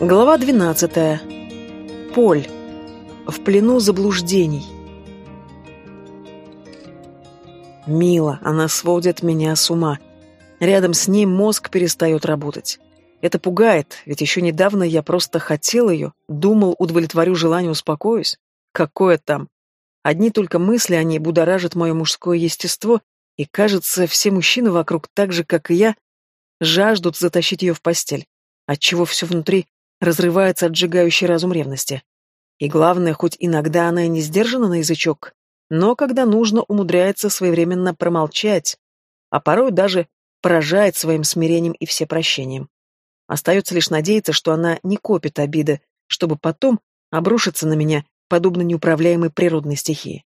Глава 12. Поль. В плену заблуждений. Мила, она сводит меня с ума. Рядом с ней мозг перестает работать. Это пугает, ведь еще недавно я просто хотел ее, думал, удовлетворю желание, успокоюсь. Какое там? Одни только мысли о ней будоражат мое мужское естество, и, кажется, все мужчины вокруг, так же, как и я, жаждут затащить ее в постель, отчего все внутри разрывается от сжигающей разум ревности. И главное, хоть иногда она и не сдержана на язычок, но когда нужно, умудряется своевременно промолчать, а порой даже поражает своим смирением и всепрощением. Остается лишь надеяться, что она не копит обиды, чтобы потом обрушиться на меня, подобно неуправляемой природной стихии.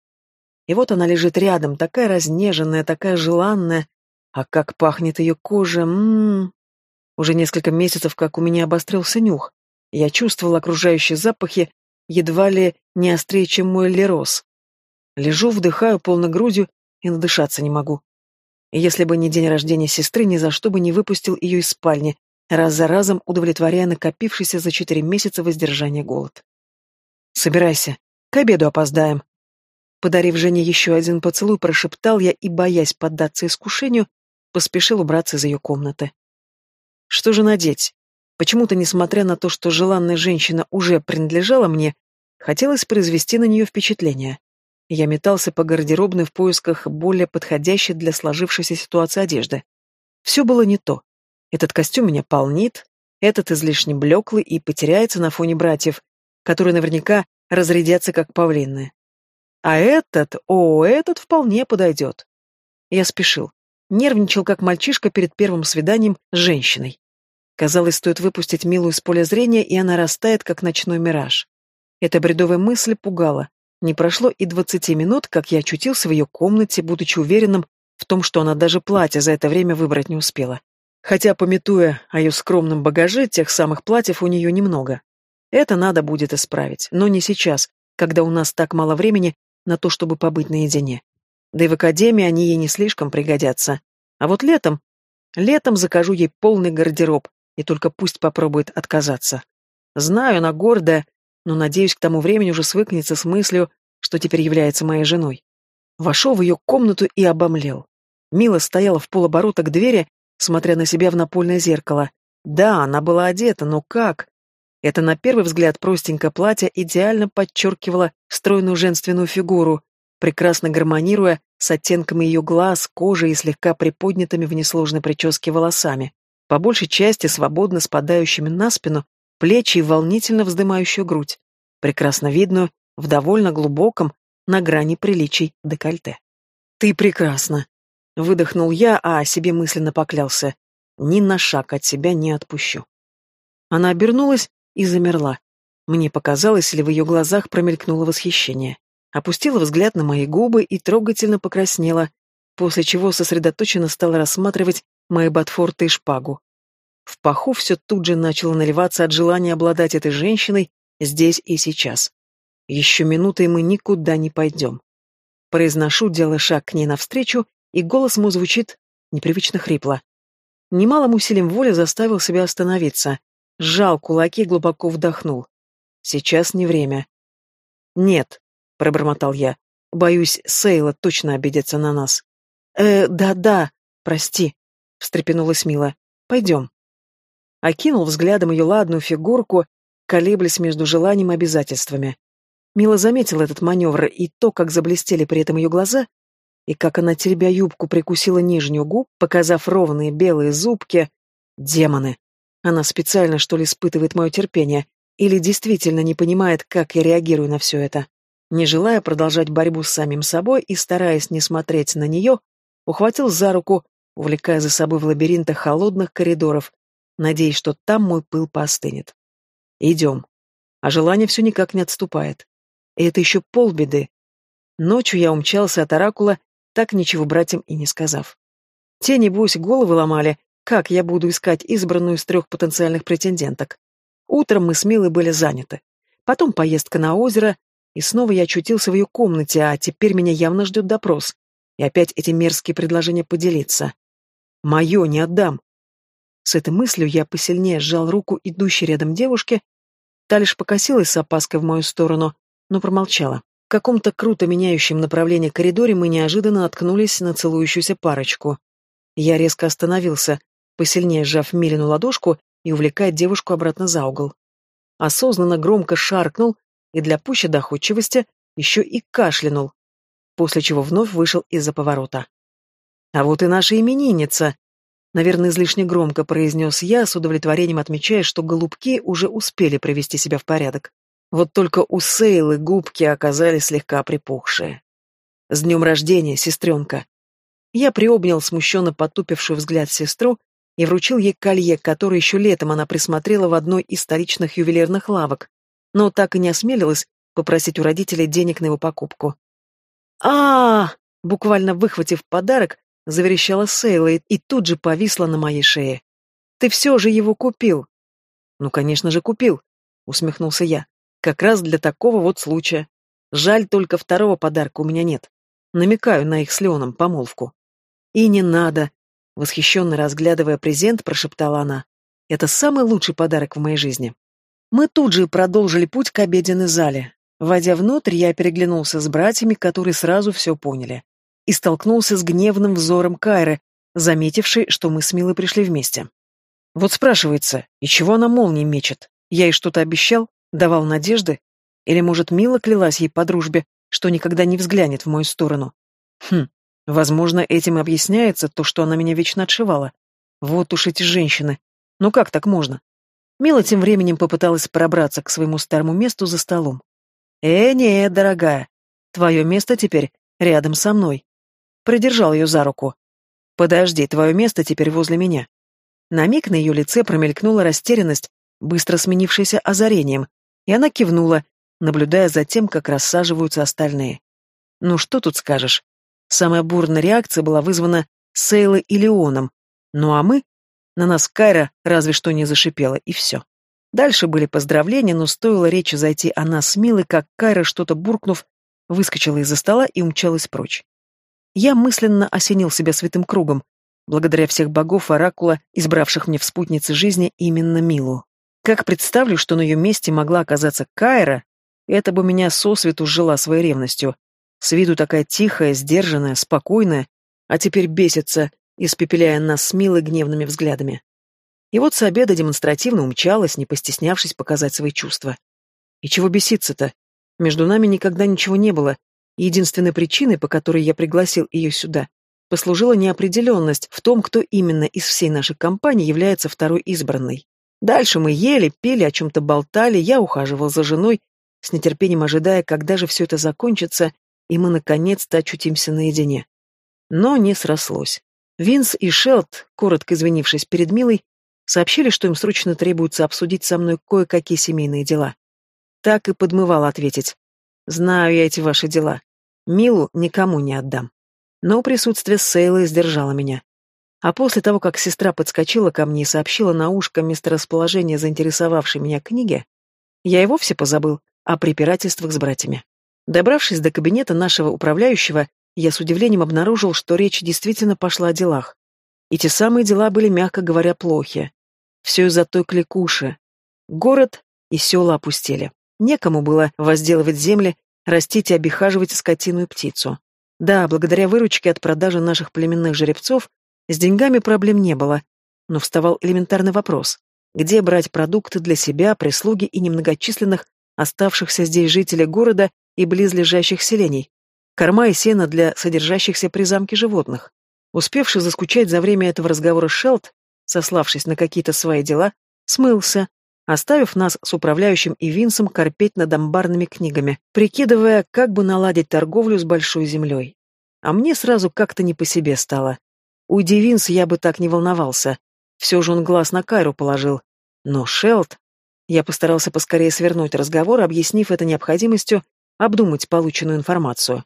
И вот она лежит рядом, такая разнеженная, такая желанная, а как пахнет ее кожа, ммм. Уже несколько месяцев, как у меня обострился нюх. Я чувствовал окружающие запахи едва ли не острее, чем мой лерос. Лежу, вдыхаю полной грудью и надышаться не могу. Если бы не день рождения сестры, ни за что бы не выпустил ее из спальни, раз за разом удовлетворяя накопившийся за четыре месяца воздержания голод. «Собирайся, к обеду опоздаем». Подарив Жене еще один поцелуй, прошептал я и, боясь поддаться искушению, поспешил убраться из ее комнаты. Что же надеть? Почему-то, несмотря на то, что желанная женщина уже принадлежала мне, хотелось произвести на нее впечатление. Я метался по гардеробной в поисках более подходящей для сложившейся ситуации одежды. Все было не то. Этот костюм меня полнит, этот излишне блеклый и потеряется на фоне братьев, которые наверняка разрядятся как павлины. А этот, о, этот вполне подойдет. Я спешил. Нервничал, как мальчишка перед первым свиданием с женщиной. Казалось, стоит выпустить Милу из поля зрения, и она растает, как ночной мираж. Эта бредовая мысль пугала. Не прошло и двадцати минут, как я очутился в ее комнате, будучи уверенным в том, что она даже платье за это время выбрать не успела. Хотя, пометуя о ее скромном багаже, тех самых платьев у нее немного. Это надо будет исправить, но не сейчас, когда у нас так мало времени на то, чтобы побыть наедине. Да и в академии они ей не слишком пригодятся. А вот летом... Летом закажу ей полный гардероб, и только пусть попробует отказаться. Знаю, она гордая, но, надеюсь, к тому времени уже свыкнется с мыслью, что теперь является моей женой. Вошел в ее комнату и обомлел. Мила стояла в полоборота к двери, смотря на себя в напольное зеркало. Да, она была одета, но как? Это на первый взгляд простенькое платье идеально подчеркивало стройную женственную фигуру, прекрасно гармонируя с оттенками ее глаз, кожи и слегка приподнятыми в несложной прическе волосами по большей части свободно спадающими на спину, плечи и волнительно вздымающую грудь, прекрасно видную в довольно глубоком, на грани приличий декольте. «Ты прекрасна!» — выдохнул я, а себе мысленно поклялся. «Ни на шаг от себя не отпущу». Она обернулась и замерла. Мне показалось, или в ее глазах промелькнуло восхищение. Опустила взгляд на мои губы и трогательно покраснела, после чего сосредоточенно стала рассматривать мои ботфорты и шпагу. В паху все тут же начало наливаться от желания обладать этой женщиной здесь и сейчас. Еще минуты, мы никуда не пойдем. Произношу, делая шаг к ней навстречу, и голос мой звучит непривычно хрипло. Немалым усилием воли заставил себя остановиться. Сжал кулаки глубоко вдохнул. Сейчас не время. «Нет», — пробормотал я. «Боюсь, Сейла точно обидится на нас». «Э, да-да, прости», встрепенулась Мила. «Пойдем». Окинул взглядом ее ладную фигурку, колеблясь между желанием и обязательствами. Мила заметила этот маневр и то, как заблестели при этом ее глаза, и как она, теребя юбку, прикусила нижнюю губ, показав ровные белые зубки. Демоны! Она специально, что ли, испытывает мое терпение, или действительно не понимает, как я реагирую на все это. Не желая продолжать борьбу с самим собой и стараясь не смотреть на нее, ухватил за руку, увлекая за собой в лабиринтах холодных коридоров, надеясь, что там мой пыл поостынет. Идем. А желание все никак не отступает. И это еще полбеды. Ночью я умчался от Оракула, так ничего братьям и не сказав. Те, небось, головы ломали, как я буду искать избранную из трех потенциальных претенденток. Утром мы с Милой были заняты. Потом поездка на озеро, и снова я очутился в ее комнате, а теперь меня явно ждет допрос. И опять эти мерзкие предложения поделиться. Мое не отдам. С этой мыслью я посильнее сжал руку идущей рядом девушки, та лишь покосилась с опаской в мою сторону, но промолчала. В каком-то круто меняющем направлении коридоре мы неожиданно наткнулись на целующуюся парочку. Я резко остановился, посильнее сжав Милину ладошку и увлекая девушку обратно за угол. Осознанно громко шаркнул и для пущей доходчивости еще и кашлянул, после чего вновь вышел из-за поворота. «А вот и наша именинница!» Наверное, излишне громко произнес я, с удовлетворением отмечая, что голубки уже успели привести себя в порядок. Вот только у Сейлы губки оказались слегка припухшие. «С днем рождения, сестренка!» Я приобнял смущенно потупившую взгляд сестру и вручил ей колье, которое еще летом она присмотрела в одной из столичных ювелирных лавок, но так и не осмелилась попросить у родителей денег на его покупку. а, -а, Буквально выхватив подарок, заверещала Сейла и, тут же повисла на моей шее. «Ты все же его купил!» «Ну, конечно же, купил», — усмехнулся я. «Как раз для такого вот случая. Жаль, только второго подарка у меня нет. Намекаю на их с Леоном помолвку». «И не надо», Восхищенно разглядывая презент, прошептала она. «Это самый лучший подарок в моей жизни». Мы тут же продолжили путь к обеденной зале. Войдя внутрь, я переглянулся с братьями, которые сразу все поняли. И столкнулся с гневным взором Кайры, заметившей, что мы с Милой пришли вместе. Вот спрашивается, и чего она молнией мечет? Я ей что-то обещал? Давал надежды? Или, может, Мила клялась ей по дружбе, что никогда не взглянет в мою сторону? Хм, Возможно, этим и объясняется то, что она меня вечно отшивала. Вот уж эти женщины. Ну как так можно? Мила тем временем попыталась пробраться к своему старому месту за столом. «Э, нет, дорогая, твое место теперь рядом со мной». Придержал ее за руку. «Подожди, твое место теперь возле меня». На миг на ее лице промелькнула растерянность, быстро сменившаяся озарением, и она кивнула, наблюдая за тем, как рассаживаются остальные. «Ну что тут скажешь? Самая бурная реакция была вызвана Сейлой и Леоном. Ну а мы? На нас Кайра разве что не зашипела, и все. Дальше были поздравления, но стоило речи зайти о нас с Милой, как Кайра, что-то буркнув, выскочила из-за стола и умчалась прочь. Я мысленно осенил себя святым кругом, благодаря всех богов Оракула, избравших мне в спутнице жизни именно Милу. Как представлю, что на ее месте могла оказаться Кайра, это бы меня сосвету жила своей ревностью, с виду такая тихая, сдержанная, спокойная, а теперь бесится, испепеляя нас с милой гневными взглядами. И вот с обеда демонстративно умчалась, не постеснявшись показать свои чувства. И чего беситься-то? Между нами никогда ничего не было, единственной причиной, по которой я пригласил ее сюда, послужила неопределенность в том, кто именно из всей нашей компании является второй избранной. Дальше мы ели, пели, о чем-то болтали, я ухаживал за женой, с нетерпением ожидая, когда же все это закончится, и мы наконец-то очутимся наедине. Но не срослось. Винс и Шелд, коротко извинившись перед Милой, сообщили, что им срочно требуется обсудить со мной кое-какие семейные дела. Так и подмывала ответить. «Знаю я эти ваши дела. Милу никому не отдам». Но присутствие Сейлы сдержало меня. А после того, как сестра подскочила ко мне и сообщила на ушко месторасположение заинтересовавшей меня книги, я и вовсе позабыл о препирательствах с братьями. Добравшись до кабинета нашего управляющего, я с удивлением обнаружил, что речь действительно пошла о делах. И те самые дела были, мягко говоря, плохи. Все из-за той кликуши. Город и села опустели. Некому было возделывать земли, растить и обихаживать скотину и птицу. Да, благодаря выручке от продажи наших племенных жеребцов с деньгами проблем не было, но вставал элементарный вопрос. Где брать продукты для себя, прислуги и немногочисленных оставшихся здесь жителей города и близлежащих селений, корма и сено для содержащихся при замке животных. Успевший заскучать за время этого разговора Шелд, сославшись на какие-то свои дела, смылся, оставив нас с управляющим и Винсом корпеть над амбарными книгами, прикидывая, как бы наладить торговлю с большой землей. А мне сразу как-то не по себе стало. Уйди Винс, я бы так не волновался. Все же он глаз на Кайру положил. Но Шелд... Я постарался поскорее свернуть разговор, объяснив это необходимостью обдумать полученную информацию.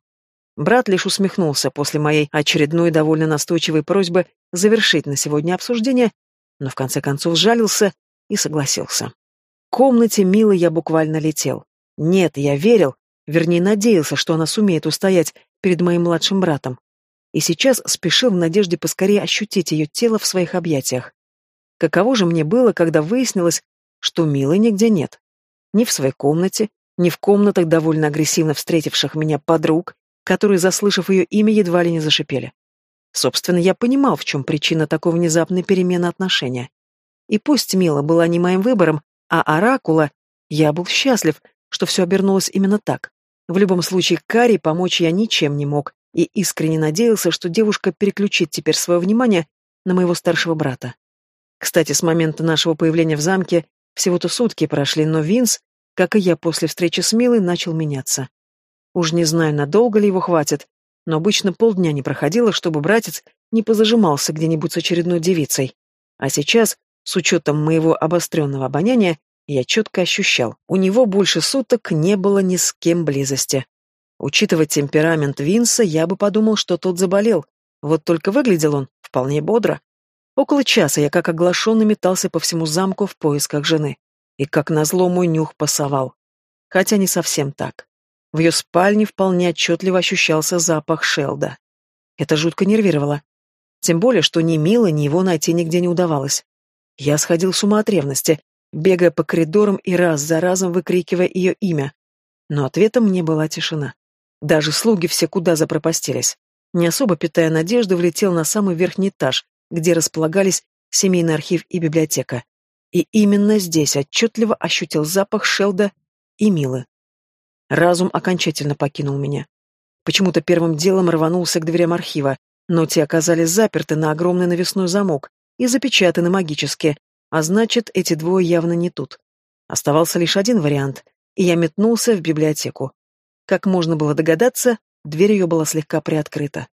Брат лишь усмехнулся после моей очередной довольно настойчивой просьбы завершить на сегодня обсуждение, но в конце концов сжалился и согласился. В комнате Милы я буквально летел. Нет, я верил, вернее надеялся, что она сумеет устоять перед моим младшим братом. И сейчас спешил в надежде поскорее ощутить ее тело в своих объятиях. Каково же мне было, когда выяснилось, что Милы нигде нет. Ни в своей комнате, ни в комнатах довольно агрессивно встретивших меня подруг, которые, заслышав ее имя, едва ли не зашипели. Собственно, я понимал, в чем причина такой внезапной перемены отношения. И пусть Мила была не моим выбором, а Оракула, я был счастлив, что все обернулось именно так. В любом случае, Кари помочь я ничем не мог, и искренне надеялся, что девушка переключит теперь свое внимание на моего старшего брата. Кстати, с момента нашего появления в замке всего-то сутки прошли, но Винс, как и я после встречи с Милой, начал меняться. Уж не знаю, надолго ли его хватит, но обычно полдня не проходило, чтобы братец не позажимался где-нибудь с очередной девицей. А сейчас, с учетом моего обостренного обоняния, я четко ощущал, у него больше суток не было ни с кем близости. Учитывая темперамент Винса, я бы подумал, что тот заболел. Вот только выглядел он вполне бодро. Около часа я как оглашенный метался по всему замку в поисках жены. И как назло мой нюх пасовал. Хотя не совсем так. В ее спальне вполне отчетливо ощущался запах Шелда. Это жутко нервировало. Тем более, что ни Мила, ни его найти нигде не удавалось. Я сходил с ума от ревности, бегая по коридорам и раз за разом выкрикивая ее имя. Но ответом мне была тишина. Даже слуги все куда запропастились. Не особо питая надежды, влетел на самый верхний этаж, где располагались семейный архив и библиотека. И именно здесь отчетливо ощутил запах Шелда и Милы. Разум окончательно покинул меня. Почему-то первым делом рванулся к дверям архива, но те оказались заперты на огромный навесной замок и запечатаны магически, а значит, эти двое явно не тут. Оставался лишь один вариант, и я метнулся в библиотеку. Как можно было догадаться, дверь ее была слегка приоткрыта.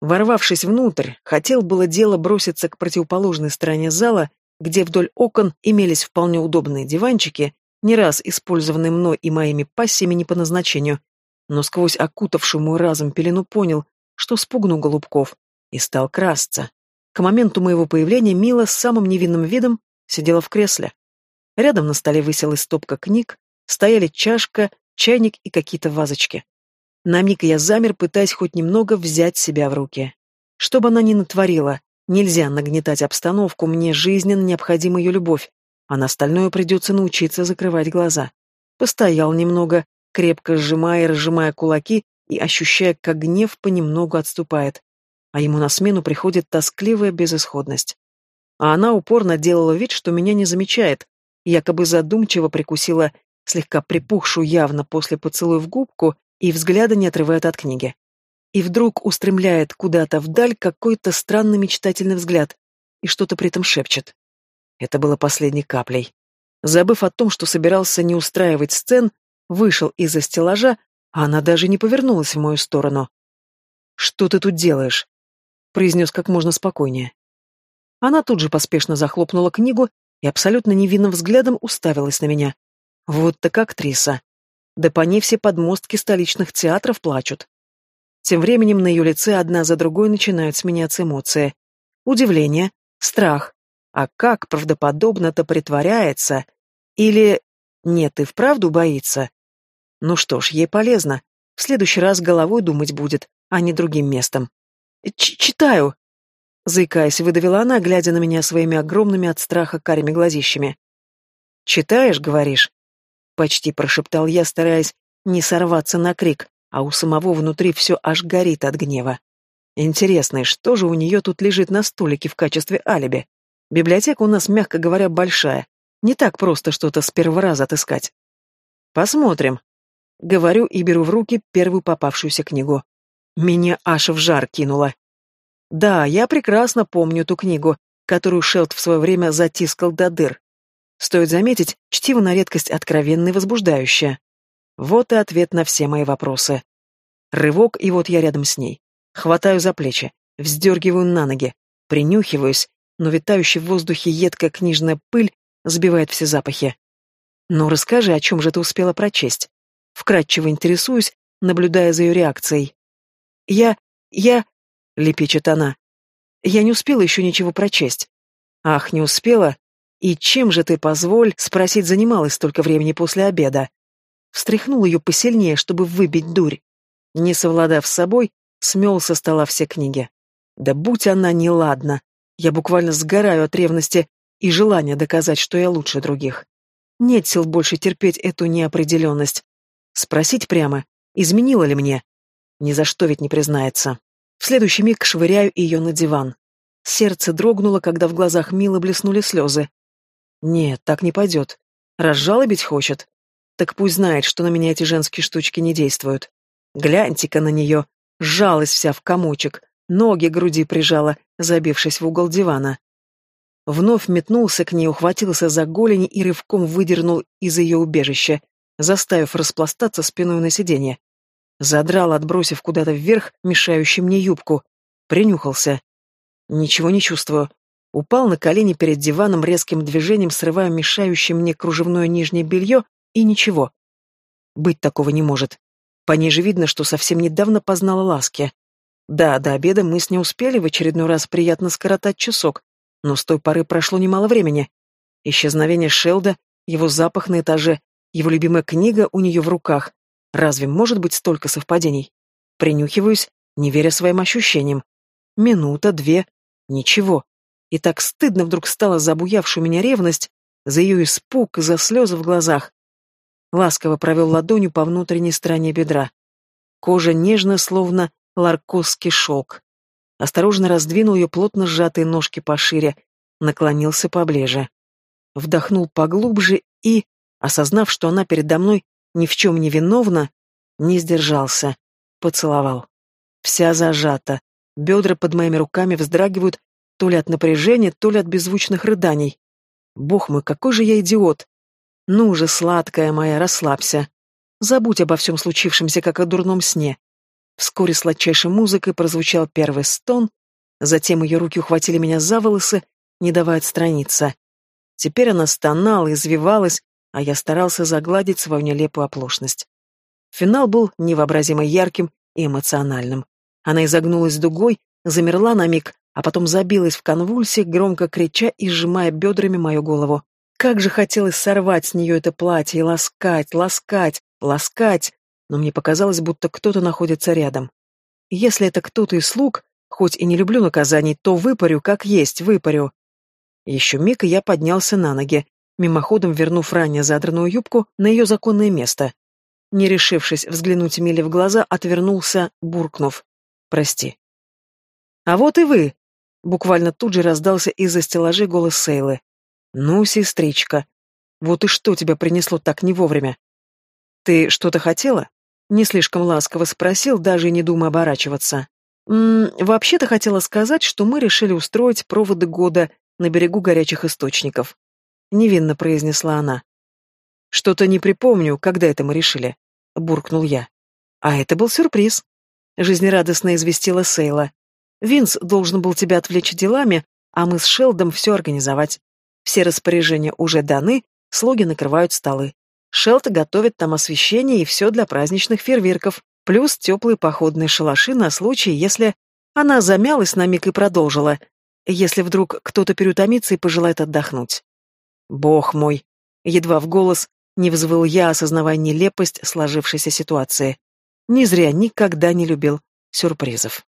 Ворвавшись внутрь, хотел было дело броситься к противоположной стороне зала, где вдоль окон имелись вполне удобные диванчики, не раз использованные мной и моими пассиями не по назначению, но сквозь окутавшую мой разум пелену понял, что спугну голубков, и стал красться. К моменту моего появления Мила с самым невинным видом сидела в кресле. Рядом на столе висела стопка книг, стояли чашка, чайник и какие-то вазочки. На миг я замер, пытаясь хоть немного взять себя в руки. Что бы она ни натворила, нельзя нагнетать обстановку, мне жизненно необходима ее любовь, а на остальное придется научиться закрывать глаза. Постоял немного, крепко сжимая и разжимая кулаки и ощущая, как гнев понемногу отступает, а ему на смену приходит тоскливая безысходность. А она упорно делала вид, что меня не замечает, якобы задумчиво прикусила слегка припухшую явно после поцелуя в губку и взгляда не отрывает от книги. И вдруг устремляет куда-то вдаль какой-то странный мечтательный взгляд и что-то при этом шепчет. Это было последней каплей. Забыв о том, что собирался не устраивать сцен, вышел из-за стеллажа, а она даже не повернулась в мою сторону. «Что ты тут делаешь?» — произнес как можно спокойнее. Она тут же поспешно захлопнула книгу и абсолютно невинным взглядом уставилась на меня. Вот так актриса. Да по ней все подмостки столичных театров плачут. Тем временем на ее лице одна за другой начинают сменяться эмоции. Удивление, страх. А как правдоподобно-то притворяется? Или... Нет, и вправду боится? Ну что ж, ей полезно. В следующий раз головой думать будет, а не другим местом. Ч «Читаю!» Заикаясь, выдавила она, глядя на меня своими огромными от страха карими глазищами. «Читаешь, говоришь?» Почти прошептал я, стараясь не сорваться на крик, а у самого внутри все аж горит от гнева. Интересно, что же у нее тут лежит на столике в качестве алиби? Библиотека у нас, мягко говоря, большая. Не так просто что-то с первого раза отыскать. Посмотрим. Говорю и беру в руки первую попавшуюся книгу. Меня аж в жар кинуло. Да, я прекрасно помню ту книгу, которую Шелд в свое время затискал до дыр. Стоит заметить, чтиво на редкость откровенное и возбуждающее. Вот и ответ на все мои вопросы. Рывок, и вот я рядом с ней. Хватаю за плечи, вздергиваю на ноги, принюхиваюсь, но витающая в воздухе едкая книжная пыль сбивает все запахи. «Ну, расскажи, о чем же ты успела прочесть?» Вкратчиво интересуюсь, наблюдая за ее реакцией. «Я... я...» — лепечет она. «Я не успела еще ничего прочесть». «Ах, не успела? «И чем же ты, позволь, спросить, занималась столько времени после обеда?» Встряхнул ее посильнее, чтобы выбить дурь. Не совладав с собой, смел со стола все книги. Да будь она неладна. Я буквально сгораю от ревности, и желание доказать, что я лучше других. Нет сил больше терпеть эту неопределенность. Спросить прямо, изменила ли мне? Ни за что ведь не признается. В следующий миг швыряю ее на диван. Сердце дрогнуло, когда в глазах Милы блеснули слезы. Нет, так не пойдет. Разжалобить хочет. Так пусть знает, что на меня эти женские штучки не действуют. Гляньте-ка на нее. Сжалась вся в комочек, ноги груди прижала, забившись в угол дивана. Вновь метнулся к ней, ухватился за голени и рывком выдернул из ее убежища, заставив распластаться спиной на сиденье. Задрал, отбросив куда-то вверх, мешающий мне юбку. Принюхался. Ничего не чувствую. Упал на колени перед диваном, резким движением срывая мешающее мне кружевное нижнее белье, и ничего. Быть такого не может. По ней же видно, что совсем недавно познала ласки. Да, до обеда мы с ней успели в очередной раз приятно скоротать часок, но с той поры прошло немало времени. Исчезновение Шелда, его запах на этаже, его любимая книга у нее в руках. Разве может быть столько совпадений? Принюхиваюсь, не веря своим ощущениям. Минута, две, ничего. И так стыдно вдруг стало за обуявшую меня ревность, за ее испуг, за слезы в глазах. Ласково провел ладонью по внутренней стороне бедра. Кожа нежно, словно ларкосский шелк. Осторожно раздвинул ее плотно сжатые ножки пошире, наклонился поближе. Вдохнул поглубже и, осознав, что она передо мной ни в чем не виновна, не сдержался, поцеловал. Вся зажата, бедра под моими руками вздрагивают то ли от напряжения, то ли от беззвучных рыданий. Бог мой, какой же я идиот! Ну же, сладкая моя, расслабься. Забудь обо всем случившемся, как о дурном сне. Вскоре сладчайшей музыкой прозвучал первый стон, затем ее руки ухватили меня за волосы, не давая отстраниться. Теперь она стонала, извивалась, а я старался загладить свою нелепую оплошность. Финал был невообразимо ярким и эмоциональным. Она изогнулась дугой, замерла на миг, а потом забилась в конвульсии, громко крича и сжимая бедрами мою голову. Как же хотелось сорвать с нее это платье и ласкать, ласкать, ласкать, но мне показалось, будто кто-то находится рядом. Если это кто-то из слуг, хоть и не люблю наказаний, то выпарю, как есть, выпарю. Еще миг, и я поднялся на ноги, мимоходом вернув ранее задранную юбку на ее законное место. Не решившись взглянуть Миле в глаза, отвернулся, буркнув. «Прости». «А вот и вы!» Буквально тут же раздался из-за стеллажей голос Сейлы. «Ну, сестричка, вот и что тебя принесло так не вовремя?» «Ты что-то хотела?» Не слишком ласково спросил, даже не думая оборачиваться. «М -м, «Вообще-то хотела сказать, что мы решили устроить проводы года на берегу горячих источников», — невинно произнесла она. «Что-то не припомню, когда это мы решили», — буркнул я. «А это был сюрприз», — жизнерадостно известила Сейла. «Винс должен был тебя отвлечь делами, а мы с Шелдом все организовать. Все распоряжения уже даны, слуги накрывают столы. Шелт готовит там освещение и все для праздничных фейерверков, плюс теплые походные шалаши на случай, если... Она замялась на миг и продолжила, если вдруг кто-то переутомится и пожелает отдохнуть. Бог мой! Едва в голос не взвыл я, осознавая нелепость сложившейся ситуации. Не зря никогда не любил сюрпризов.